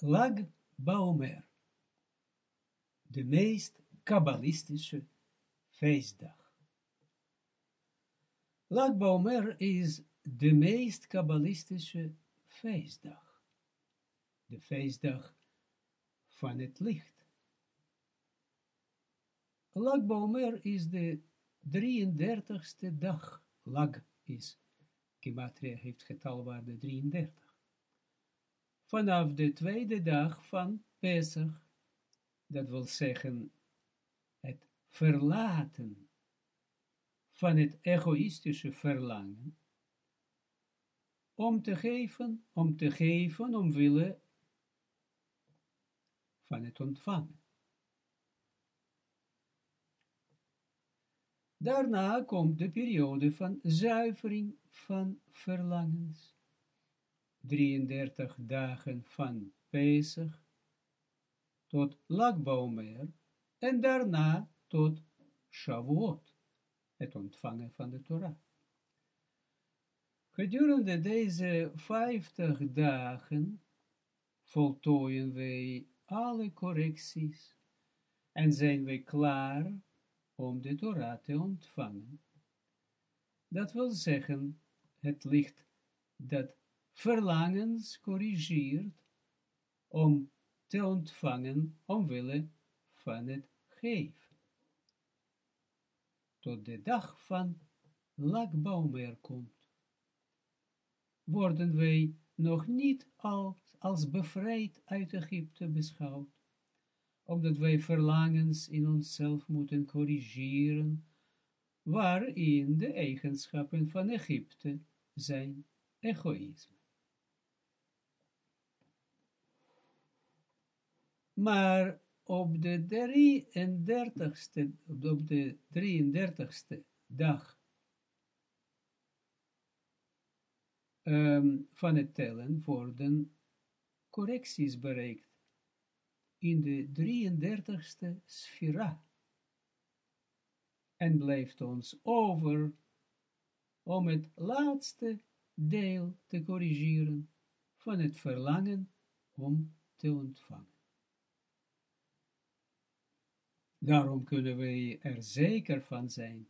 Lag Baomer, de meest kabbalistische feestdag. Lag Baomer is de meest kabbalistische feestdag. De feestdag van het licht. Lag Baomer is de 33ste dag. Lag is, Gematria heeft getalwaarde 33 vanaf de tweede dag van Pesach, dat wil zeggen, het verlaten van het egoïstische verlangen, om te geven, om te geven, omwille van het ontvangen. Daarna komt de periode van zuivering van verlangens. 33 dagen van Pesach tot Lagbaumer en daarna tot Shavuot, het ontvangen van de Torah. Gedurende deze 50 dagen voltooien wij alle correcties en zijn wij klaar om de Torah te ontvangen. Dat wil zeggen, het licht dat verlangens corrigeert om te ontvangen omwille van het geven. Tot de dag van Lagbaumer komt, worden wij nog niet als, als bevrijd uit Egypte beschouwd, omdat wij verlangens in onszelf moeten corrigeren, waarin de eigenschappen van Egypte zijn egoïsme. Maar op de 33ste, op de 33ste dag um, van het tellen worden correcties bereikt in de 33ste sfera. En blijft ons over om het laatste deel te corrigeren van het verlangen om te ontvangen. Daarom kunnen wij er zeker van zijn,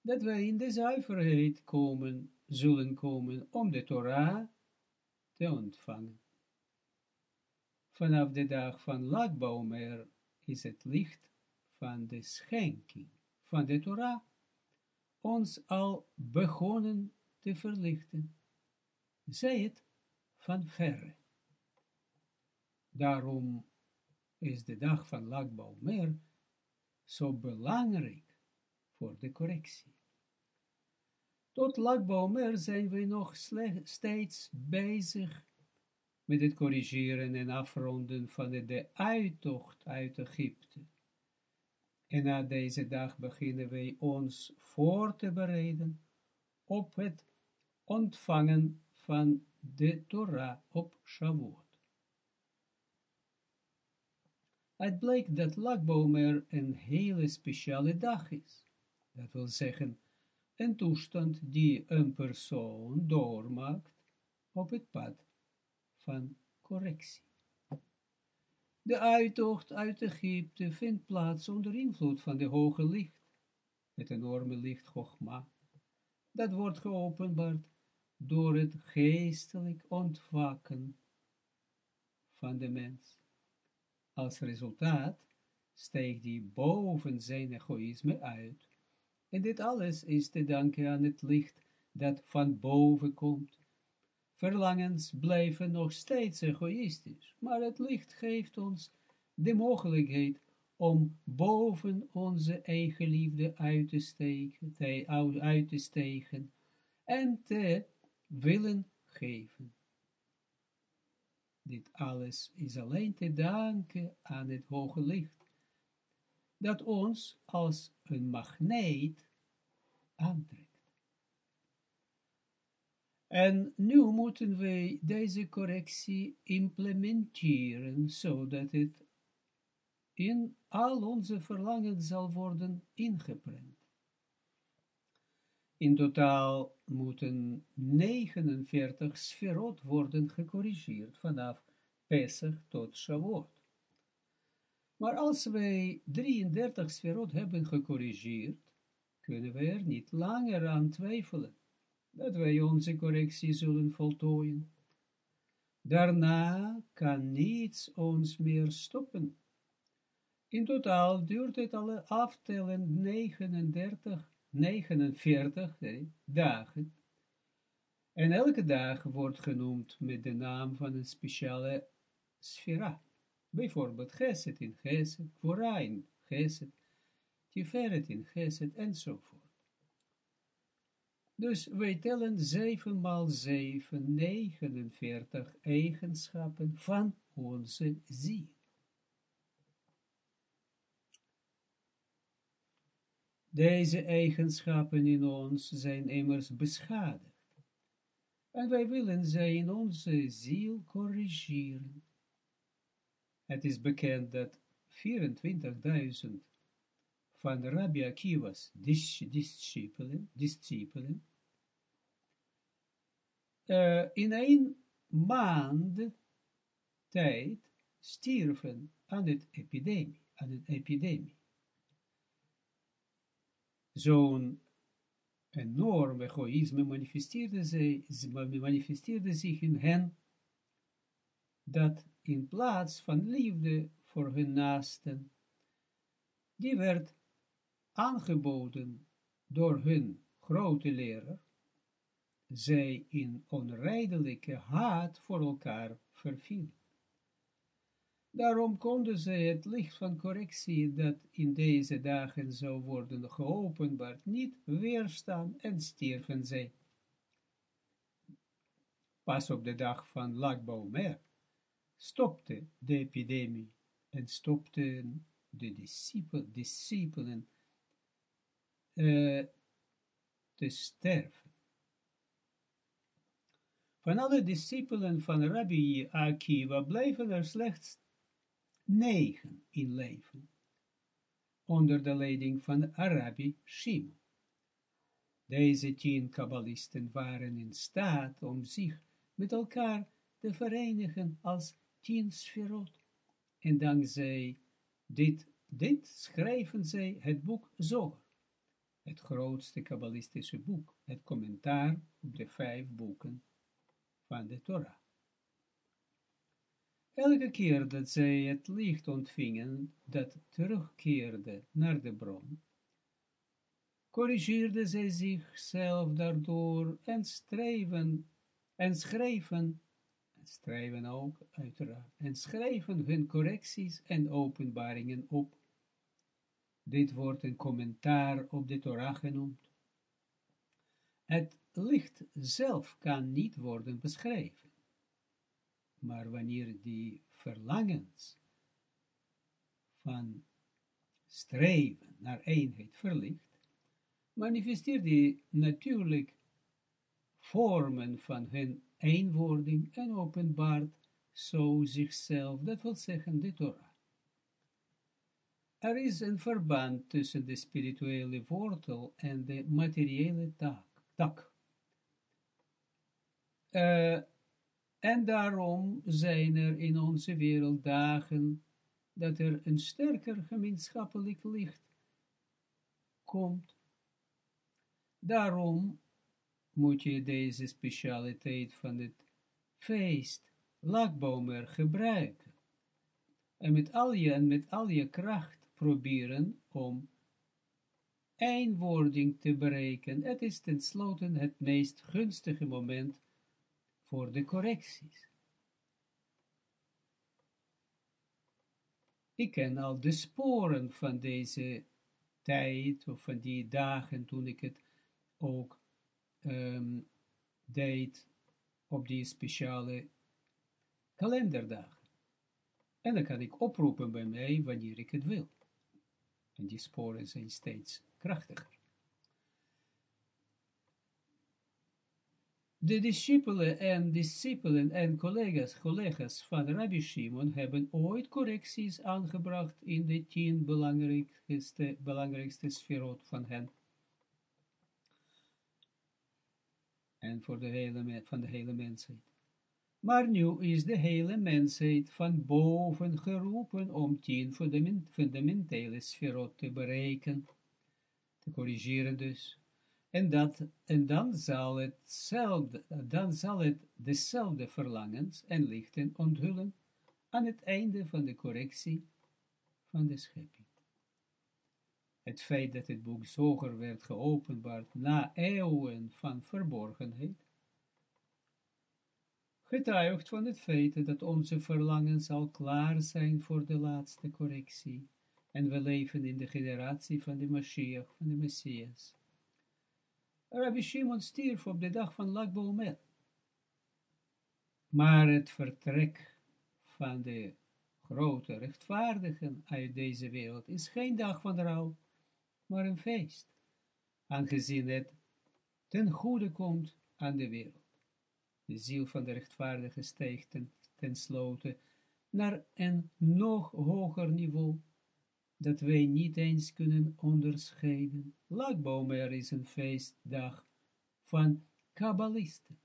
dat wij in de zuiverheid komen, zullen komen om de Torah te ontvangen. Vanaf de dag van Lagbaumer is het licht van de schenking van de Torah ons al begonnen te verlichten. Zij het van verre. Daarom is de dag van Lagbaumer zo belangrijk voor de correctie. Tot Lagbaumer zijn we nog steeds bezig met het corrigeren en afronden van de, de uittocht uit Egypte. En na deze dag beginnen wij ons voor te bereiden op het ontvangen van de Torah op Shavuot. Het blijkt dat Lagbomer een hele speciale dag is. Dat wil zeggen, een toestand die een persoon doormaakt op het pad van correctie. De uittocht uit Egypte vindt plaats onder invloed van de hoge licht, het enorme licht Chogma. Dat wordt geopenbaard door het geestelijk ontwaken van de mens. Als resultaat steekt hij boven zijn egoïsme uit. En dit alles is te danken aan het licht dat van boven komt. Verlangens blijven nog steeds egoïstisch, maar het licht geeft ons de mogelijkheid om boven onze eigen liefde uit te steken, te, uit te steken en te willen geven. Dit alles is alleen te danken aan het hoge licht, dat ons als een magneet aantrekt. En nu moeten wij deze correctie implementeren, zodat het in al onze verlangen zal worden ingeprent. In totaal moeten 49 sferot worden gecorrigeerd vanaf Pesach tot Shavuot. Maar als wij 33 sferot hebben gecorrigeerd, kunnen we er niet langer aan twijfelen, dat wij onze correctie zullen voltooien. Daarna kan niets ons meer stoppen. In totaal duurt het alle aftellen 39, 49 dagen. En elke dag wordt genoemd met de naam van een speciale sfera. Bijvoorbeeld Geset in Geset, Kvora in Geset, Tiferet in Geset, enzovoort. Dus wij tellen 7 maal 7, 49 eigenschappen van onze ziel. Deze eigenschappen in ons zijn immers beschadigd. En wij willen zij in onze ziel corrigeren. Het is bekend dat 24.000 van Rabbi Akiva's discipelen, discipelen uh, in een maand tijd stierven aan het epidemie, aan een epidemie. Zo'n enorm egoïsme manifesteerde, zij, manifesteerde zich in hen, dat in plaats van liefde voor hun naasten, die werd aangeboden door hun grote leraar, zij in onrijdelijke haat voor elkaar vervielen. Daarom konden zij het licht van correctie dat in deze dagen zou worden geopenbaard niet weerstaan en stierven zij. Pas op de dag van Lagbaumer stopte de epidemie en stopten de discipelen uh, te sterven. Van alle discipelen van Rabbi Akiva blijven er slechts negen in leven, onder de leiding van Arabi Shimon. Deze tien kabbalisten waren in staat om zich met elkaar te verenigen als tien sferot. En dankzij dit, dit schrijven zij het boek Zohar, het grootste kabbalistische boek, het commentaar op de vijf boeken van de Torah. Elke keer dat zij het licht ontvingen, dat terugkeerde naar de bron, corrigeerde zij zichzelf daardoor en streven en schreven, en schrijven ook uiteraard, en schreven hun correcties en openbaringen op. Dit wordt een commentaar op de Torah genoemd. Het licht zelf kan niet worden beschreven maar wanneer die verlangens van streven naar eenheid verlicht, manifesteert die natuurlijk vormen van hun eenwording en openbaart zo zichzelf, dat wil zeggen de Torah. Er is een verband tussen de spirituele wortel en de materiële tak. tak. Uh, en daarom zijn er in onze wereld dagen dat er een sterker gemeenschappelijk licht komt. Daarom moet je deze specialiteit van het feest, lakbomer, gebruiken. En met al je, en met al je kracht proberen om eenwording te bereiken. Het is tenslotte het meest gunstige moment voor de correcties. Ik ken al de sporen van deze tijd, of van die dagen toen ik het ook um, deed op die speciale kalenderdagen. En dan kan ik oproepen bij mij wanneer ik het wil. En die sporen zijn steeds krachtiger. De discipelen en discipelen en collega's, collega's van Rabbi Shimon hebben ooit correcties aangebracht in de tien belangrijkste, belangrijkste sferot van hen. En voor de hele, van de hele mensheid. Maar nu is de hele mensheid van boven geroepen om tien fundamentele sferot te bereiken, te corrigeren dus. En, dat, en dan, zal het dan zal het dezelfde verlangens en lichten onthullen aan het einde van de correctie van de schepping. Het feit dat het boek Zoger werd geopenbaard na eeuwen van verborgenheid, getuigt van het feit dat onze verlangens al klaar zijn voor de laatste correctie, en we leven in de generatie van de Mashiach, van de Messias. Rabbi Shimon stierf op de dag van Lag BaOmer. Maar het vertrek van de grote rechtvaardigen uit deze wereld is geen dag van rouw, maar een feest, aangezien het ten goede komt aan de wereld. De ziel van de rechtvaardige stijgt ten, tenslotte naar een nog hoger niveau, dat wij niet eens kunnen onderscheiden. Lagbomer is een feestdag van kabbalisten,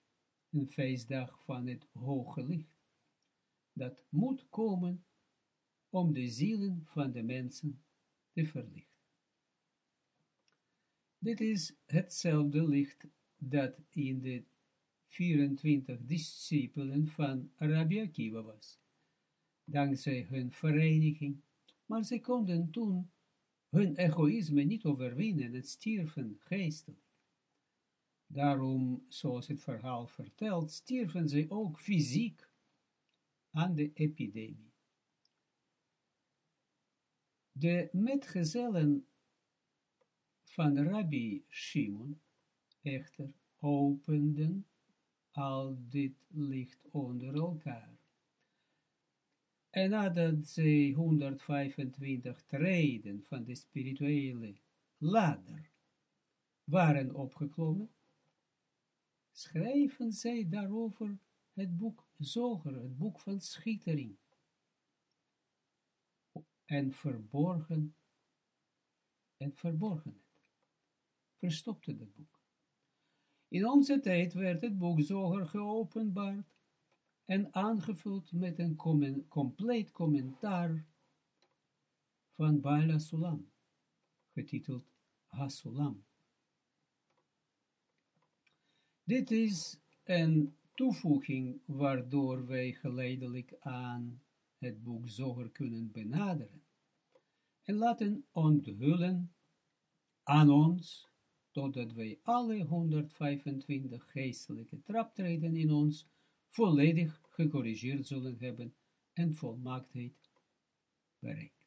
een feestdag van het hoge licht, dat moet komen om de zielen van de mensen te verlichten. Dit is hetzelfde licht dat in de 24 discipelen van Rabbi Akiva was, dankzij hun vereniging, maar ze konden toen hun egoïsme niet overwinnen en stierven geestelijk. Daarom, zoals het verhaal vertelt, stierven ze ook fysiek aan de epidemie. De metgezellen van Rabbi Shimon echter openden al dit licht onder elkaar. En nadat ze 125 treden van de spirituele ladder. Waren opgeklommen, schrijven zij daarover het boek Zoger, het boek van schittering, en verborgen, en verborgen het, verstopte het boek. In onze tijd werd het boek Zoger geopenbaard en aangevuld met een compleet commentaar van Baal Sulam, getiteld Hasulam. Dit is een toevoeging waardoor wij geleidelijk aan het boek Zoger kunnen benaderen en laten onthullen aan ons totdat wij alle 125 geestelijke traptreden in ons volledig gecorrigeerd zullen hebben en volmaaktheid bereikt.